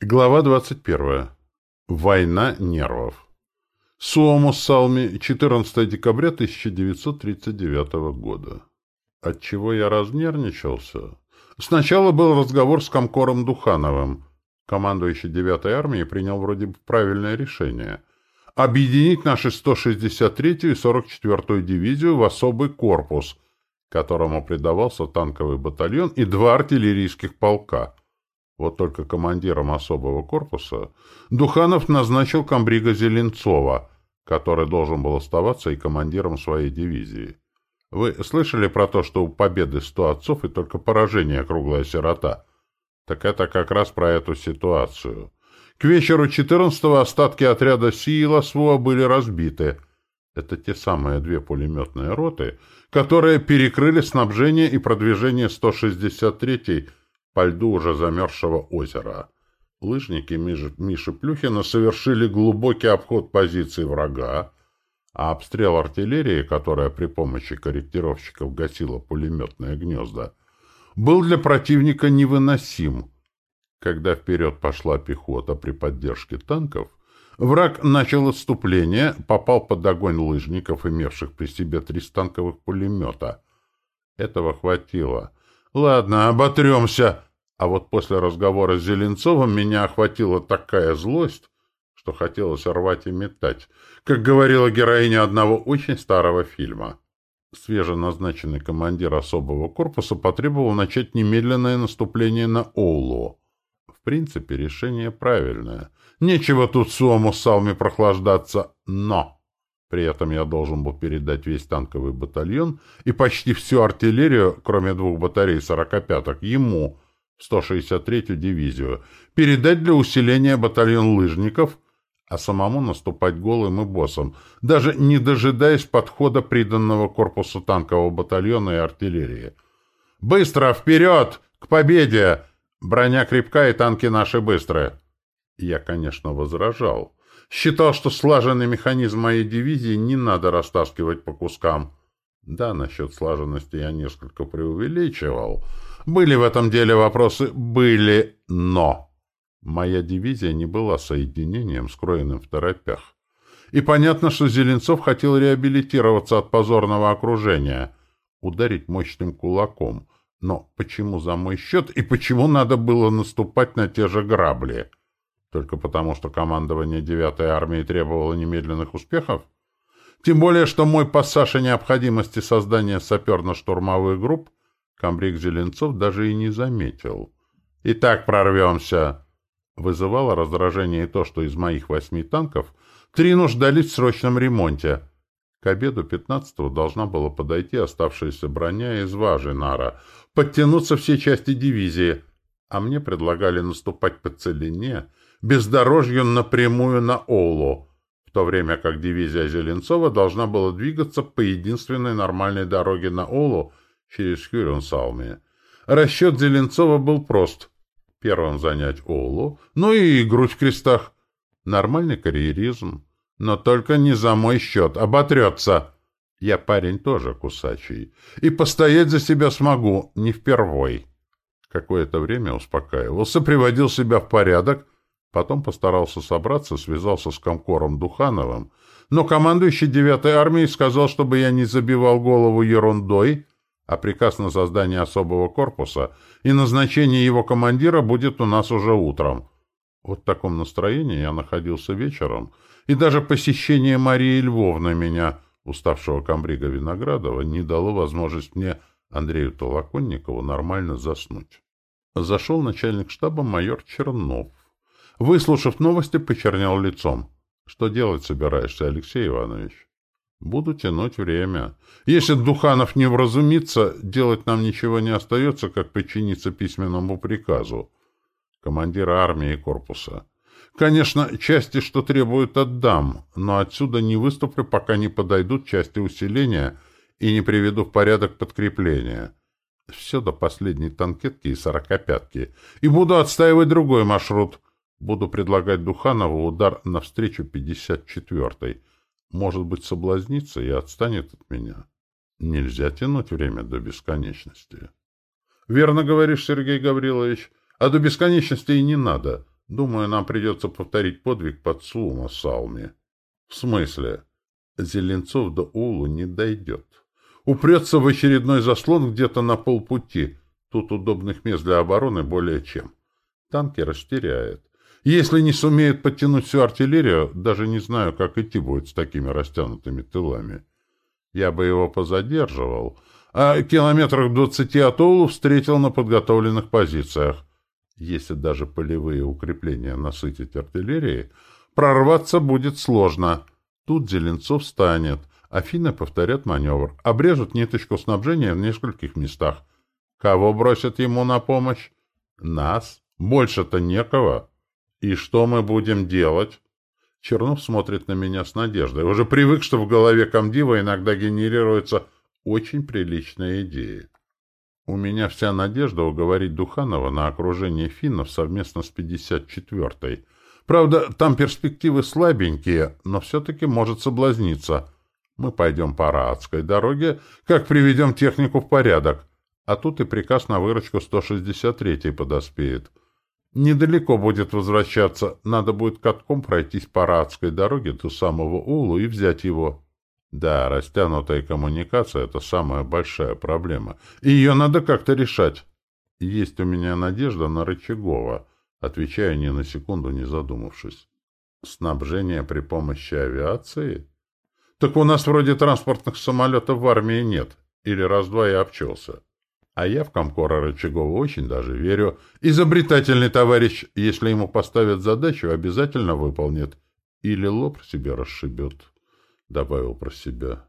Глава 21. Война нервов. Суомус-Салми, 14 декабря 1939 года. Отчего я разнервничался? Сначала был разговор с комкором Духановым. Командующий 9-й армией принял вроде бы правильное решение. Объединить наши 163-ю и 44-ю дивизию в особый корпус, которому придавался танковый батальон и два артиллерийских полка – вот только командиром особого корпуса Духанов назначил комбрига Зеленцова, который должен был оставаться и командиром своей дивизии. Вы слышали про то, что у победы сто отцов и только поражение круглая сирота? Так это как раз про эту ситуацию. К вечеру 14-го остатки отряда Сиила СВО были разбиты. Это те самые две пулеметные роты, которые перекрыли снабжение и продвижение 163-й по льду уже замерзшего озера. Лыжники Миши Плюхина совершили глубокий обход позиций врага, а обстрел артиллерии, которая при помощи корректировщиков гасила пулеметные гнезда, был для противника невыносим. Когда вперед пошла пехота при поддержке танков, враг начал отступление, попал под огонь лыжников, имевших при себе три станковых пулемета. Этого хватило. «Ладно, оботремся!» А вот после разговора с Зеленцовым меня охватила такая злость, что хотелось рвать и метать, как говорила героиня одного очень старого фильма. Свеженазначенный командир особого корпуса потребовал начать немедленное наступление на Оулу. В принципе, решение правильное. Нечего тут Суому Салме прохлаждаться, но... При этом я должен был передать весь танковый батальон и почти всю артиллерию, кроме двух батарей сорокопяток, ему — 163-ю дивизию, передать для усиления батальон лыжников, а самому наступать голым и боссом, даже не дожидаясь подхода приданного корпусу танкового батальона и артиллерии. «Быстро! Вперед! К победе! Броня крепкая и танки наши быстрые!» Я, конечно, возражал. Считал, что слаженный механизм моей дивизии не надо растаскивать по кускам. Да, насчет слаженности я несколько преувеличивал — были в этом деле вопросы? Были, но... Моя дивизия не была соединением, скроенным в торопях. И понятно, что Зеленцов хотел реабилитироваться от позорного окружения, ударить мощным кулаком. Но почему за мой счет и почему надо было наступать на те же грабли? Только потому, что командование 9-й армии требовало немедленных успехов? Тем более, что мой пассаж о необходимости создания саперно-штурмовых групп Камбрик Зеленцов даже и не заметил. «И так прорвемся!» Вызывало раздражение то, что из моих восьми танков три нуждались в срочном ремонте. К обеду пятнадцатого должна была подойти оставшаяся броня из Важинара, подтянуться все части дивизии, а мне предлагали наступать по целине, бездорожью напрямую на Олу, в то время как дивизия Зеленцова должна была двигаться по единственной нормальной дороге на Олу через Хюренсалме. Расчет Зеленцова был прост. Первым занять Олу, ну и грудь в крестах. Нормальный карьеризм. Но только не за мой счет, оботрется. Я парень тоже кусачий. И постоять за себя смогу, не впервой. Какое-то время успокаивался, приводил себя в порядок, потом постарался собраться, связался с комкором Духановым, но командующий девятой армией сказал, чтобы я не забивал голову ерундой, а приказ на создание особого корпуса и назначение его командира будет у нас уже утром. Вот в таком настроении я находился вечером, и даже посещение Марии Львовны меня, уставшего комбрига Виноградова, не дало возможность мне, Андрею Толоконникову, нормально заснуть. Зашел начальник штаба майор Чернов. Выслушав новости, почернял лицом. — Что делать собираешься, Алексей Иванович? Буду тянуть время. Если Духанов не вразумится, делать нам ничего не остается, как подчиниться письменному приказу командира армии и корпуса. Конечно, части, что требуют, отдам, но отсюда не выступлю, пока не подойдут части усиления и не приведу в порядок подкрепления. Все до последней танкетки и сорокопятки. И буду отстаивать другой маршрут. Буду предлагать Духанову удар навстречу 54-й может быть, соблазнится и отстанет от меня. Нельзя тянуть время до бесконечности. — Верно говоришь, Сергей Гаврилович, а до бесконечности и не надо. Думаю, нам придется повторить подвиг под Сума Салми. В смысле? Зеленцов до Улу не дойдет. Упрется в очередной заслон где-то на полпути. Тут удобных мест для обороны более чем. Танки растеряет. Если не сумеет подтянуть всю артиллерию, даже не знаю, как идти будет с такими растянутыми тылами. Я бы его позадерживал, а километрах двадцати от Улу встретил на подготовленных позициях. Если даже полевые укрепления насытить артиллерией, прорваться будет сложно. Тут Зеленцов встанет, Афины повторят маневр, обрежут ниточку снабжения в нескольких местах. Кого бросят ему на помощь? Нас. Больше-то некого. И что мы будем делать? Чернов смотрит на меня с надеждой. Уже привык, что в голове комдива иногда генерируются очень приличные идеи. У меня вся надежда уговорить Духанова на окружение финнов совместно с 54-й. Правда, там перспективы слабенькие, но все-таки может соблазниться. Мы пойдем по Раадской дороге, как приведем технику в порядок. А тут и приказ на выручку 163-й подоспеет. Недалеко будет возвращаться. Надо будет катком пройтись по Раадской дороге до самого Улу и взять его. Да, растянутая коммуникация — это самая большая проблема. И ее надо как-то решать. Есть у меня надежда на Рычагова, отвечая ни на секунду, не задумавшись. Снабжение при помощи авиации? Так у нас вроде транспортных самолетов в армии нет. Или раз-два я обчелся. А я в комкора Рычагова очень даже верю. Изобретательный товарищ, если ему поставят задачу, обязательно выполнит. Или лоб себе расшибет. — добавил про себя.